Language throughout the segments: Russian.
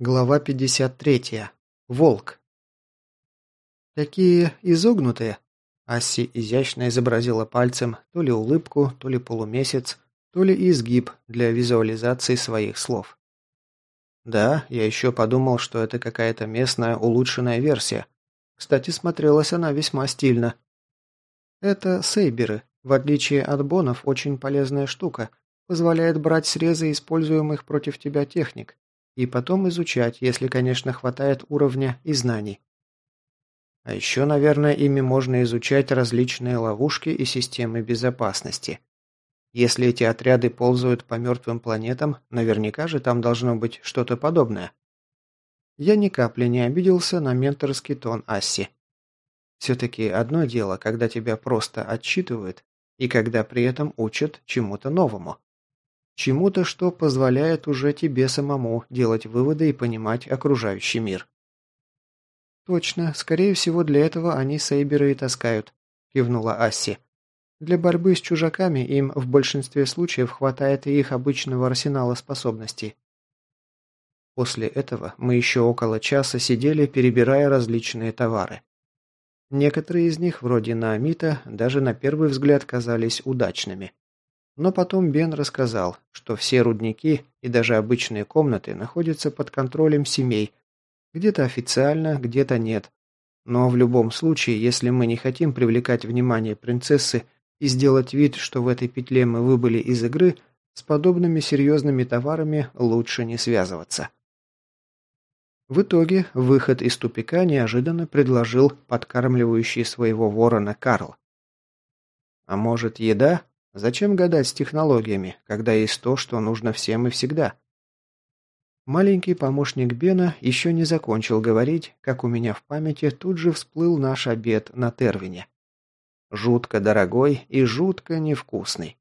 Глава 53. Волк. Такие изогнутые. Асси изящно изобразила пальцем то ли улыбку, то ли полумесяц, то ли изгиб для визуализации своих слов. Да, я еще подумал, что это какая-то местная улучшенная версия. Кстати, смотрелась она весьма стильно. Это сейберы. В отличие от бонов, очень полезная штука. Позволяет брать срезы используемых против тебя техник и потом изучать, если, конечно, хватает уровня и знаний. А еще, наверное, ими можно изучать различные ловушки и системы безопасности. Если эти отряды ползают по мертвым планетам, наверняка же там должно быть что-то подобное. Я ни капли не обиделся на менторский тон Асси. Все-таки одно дело, когда тебя просто отчитывают, и когда при этом учат чему-то новому. Чему-то, что позволяет уже тебе самому делать выводы и понимать окружающий мир. «Точно. Скорее всего, для этого они сейберы и таскают», – кивнула Асси. «Для борьбы с чужаками им в большинстве случаев хватает и их обычного арсенала способностей». После этого мы еще около часа сидели, перебирая различные товары. Некоторые из них, вроде наамита, даже на первый взгляд казались удачными. Но потом Бен рассказал, что все рудники и даже обычные комнаты находятся под контролем семей. Где-то официально, где-то нет. Но в любом случае, если мы не хотим привлекать внимание принцессы и сделать вид, что в этой петле мы выбыли из игры, с подобными серьезными товарами лучше не связываться. В итоге выход из тупика неожиданно предложил подкармливающий своего ворона Карл. А может, еда? Зачем гадать с технологиями, когда есть то, что нужно всем и всегда? Маленький помощник Бена еще не закончил говорить, как у меня в памяти тут же всплыл наш обед на Тервине. Жутко дорогой и жутко невкусный.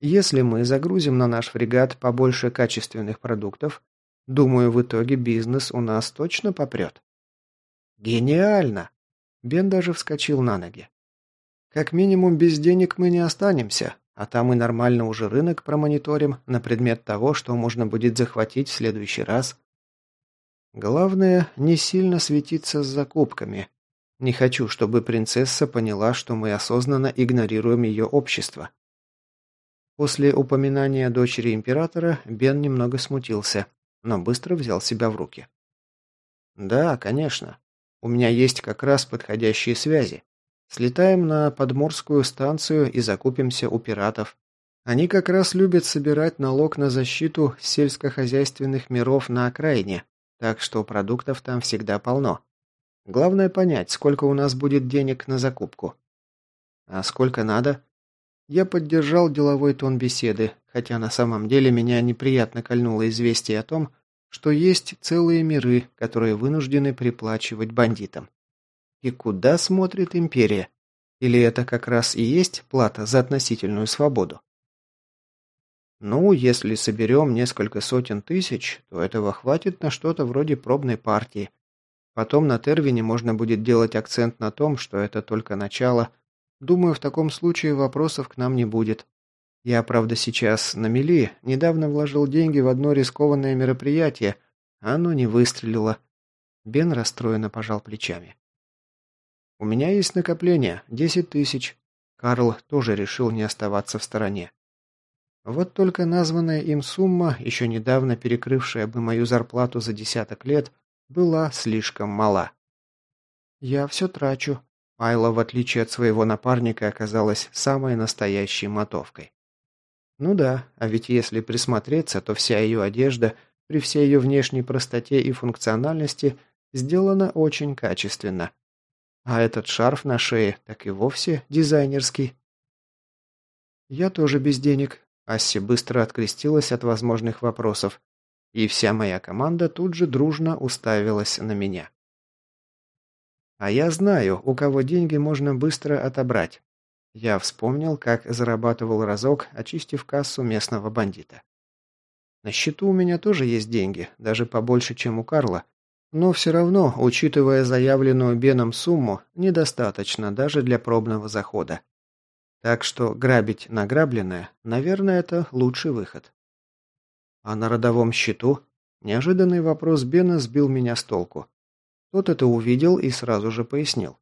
Если мы загрузим на наш фрегат побольше качественных продуктов, думаю, в итоге бизнес у нас точно попрет. Гениально! Бен даже вскочил на ноги. Как минимум без денег мы не останемся, а там и нормально уже рынок промониторим на предмет того, что можно будет захватить в следующий раз. Главное, не сильно светиться с закупками. Не хочу, чтобы принцесса поняла, что мы осознанно игнорируем ее общество. После упоминания дочери императора Бен немного смутился, но быстро взял себя в руки. «Да, конечно. У меня есть как раз подходящие связи. Слетаем на подморскую станцию и закупимся у пиратов. Они как раз любят собирать налог на защиту сельскохозяйственных миров на окраине, так что продуктов там всегда полно. Главное понять, сколько у нас будет денег на закупку. А сколько надо? Я поддержал деловой тон беседы, хотя на самом деле меня неприятно кольнуло известие о том, что есть целые миры, которые вынуждены приплачивать бандитам. И куда смотрит империя? Или это как раз и есть плата за относительную свободу? Ну, если соберем несколько сотен тысяч, то этого хватит на что-то вроде пробной партии. Потом на Тервине можно будет делать акцент на том, что это только начало. Думаю, в таком случае вопросов к нам не будет. Я, правда, сейчас на мели, недавно вложил деньги в одно рискованное мероприятие, оно не выстрелило. Бен расстроенно пожал плечами. У меня есть накопление, десять тысяч. Карл тоже решил не оставаться в стороне. Вот только названная им сумма, еще недавно перекрывшая бы мою зарплату за десяток лет, была слишком мала. «Я все трачу». Айла, в отличие от своего напарника, оказалась самой настоящей мотовкой. Ну да, а ведь если присмотреться, то вся ее одежда, при всей ее внешней простоте и функциональности, сделана очень качественно – а этот шарф на шее так и вовсе дизайнерский. Я тоже без денег. Асси быстро открестилась от возможных вопросов, и вся моя команда тут же дружно уставилась на меня. А я знаю, у кого деньги можно быстро отобрать. Я вспомнил, как зарабатывал разок, очистив кассу местного бандита. На счету у меня тоже есть деньги, даже побольше, чем у Карла, но все равно, учитывая заявленную Беном сумму, недостаточно даже для пробного захода. Так что грабить награбленное, наверное, это лучший выход. А на родовом счету Неожиданный вопрос Бена сбил меня с толку. Тот это увидел и сразу же пояснил.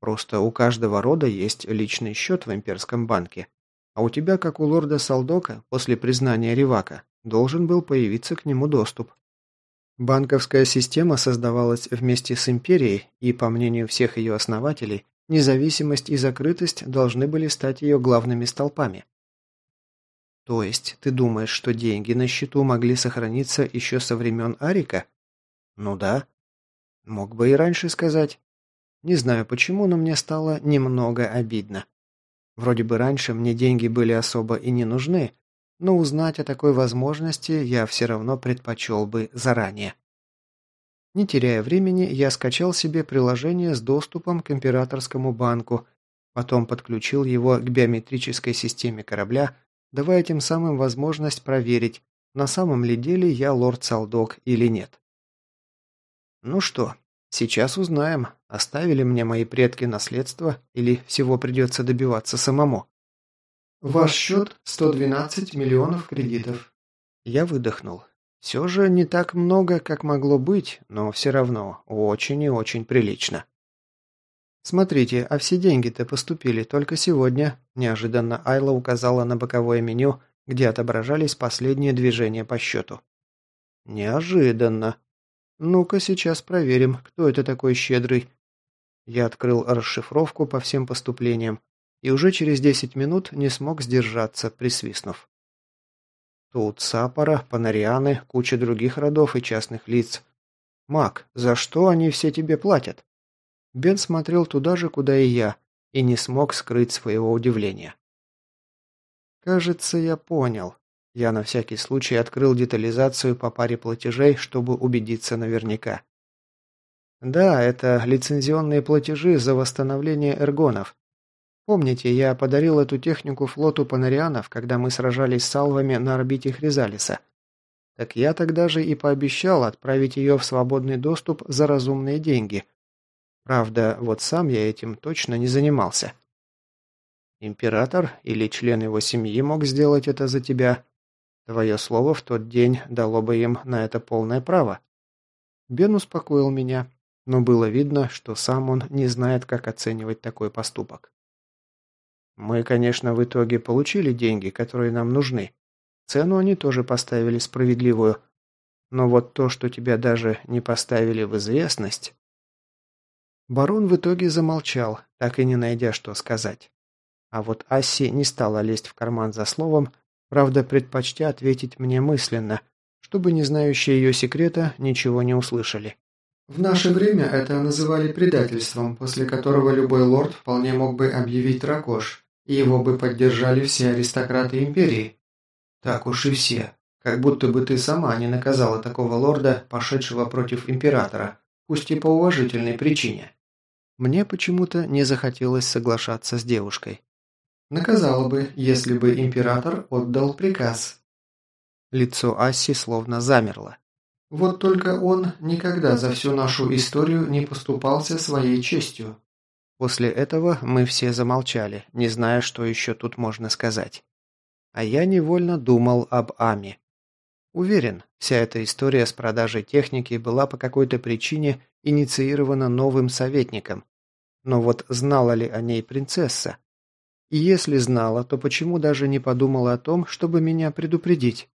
Просто у каждого рода есть личный счет в имперском банке. А у тебя, как у лорда Салдока, после признания Ривака, должен был появиться к нему доступ. Банковская система создавалась вместе с империей, и, по мнению всех ее основателей, независимость и закрытость должны были стать ее главными столпами. То есть, ты думаешь, что деньги на счету могли сохраниться еще со времен Арика? Ну да. Мог бы и раньше сказать. Не знаю почему, но мне стало немного обидно. Вроде бы раньше мне деньги были особо и не нужны, но узнать о такой возможности я все равно предпочел бы заранее. Не теряя времени, я скачал себе приложение с доступом к императорскому банку, потом подключил его к биометрической системе корабля, давая тем самым возможность проверить, на самом ли деле я лорд Салдок или нет. Ну что, сейчас узнаем, оставили мне мои предки наследство или всего придется добиваться самому. Ваш счет 112 миллионов кредитов. Я выдохнул. Все же не так много, как могло быть, но все равно очень и очень прилично. «Смотрите, а все деньги-то поступили только сегодня», – неожиданно Айла указала на боковое меню, где отображались последние движения по счету. «Неожиданно. Ну-ка сейчас проверим, кто это такой щедрый». Я открыл расшифровку по всем поступлениям и уже через 10 минут не смог сдержаться, присвистнув. Тут Сапора, Панарианы, куча других родов и частных лиц. Мак, за что они все тебе платят? Бен смотрел туда же, куда и я, и не смог скрыть своего удивления. «Кажется, я понял». Я на всякий случай открыл детализацию по паре платежей, чтобы убедиться наверняка. Да, это лицензионные платежи за восстановление эргонов. Помните, я подарил эту технику флоту панарианов, когда мы сражались с салвами на орбите Хризалиса. Так я тогда же и пообещал отправить ее в свободный доступ за разумные деньги – Правда, вот сам я этим точно не занимался. Император или член его семьи мог сделать это за тебя. Твое слово в тот день дало бы им на это полное право. Бен успокоил меня, но было видно, что сам он не знает, как оценивать такой поступок. Мы, конечно, в итоге получили деньги, которые нам нужны. Цену они тоже поставили справедливую. Но вот то, что тебя даже не поставили в известность... Барон в итоге замолчал, так и не найдя, что сказать. А вот Асси не стала лезть в карман за словом, правда, предпочтя ответить мне мысленно, чтобы не знающие ее секрета ничего не услышали. В наше время это называли предательством, после которого любой лорд вполне мог бы объявить ракош, его бы поддержали все аристократы империи. Так уж и все. Как будто бы ты сама не наказала такого лорда, пошедшего против императора, пусть и по уважительной причине. Мне почему-то не захотелось соглашаться с девушкой. Наказала бы, если бы император отдал приказ. Лицо Асси словно замерло. Вот только он никогда за всю нашу историю не поступался своей честью. После этого мы все замолчали, не зная, что еще тут можно сказать. А я невольно думал об Ами. Уверен, вся эта история с продажей техники была по какой-то причине инициирована новым советником, но вот знала ли о ней принцесса? И если знала, то почему даже не подумала о том, чтобы меня предупредить?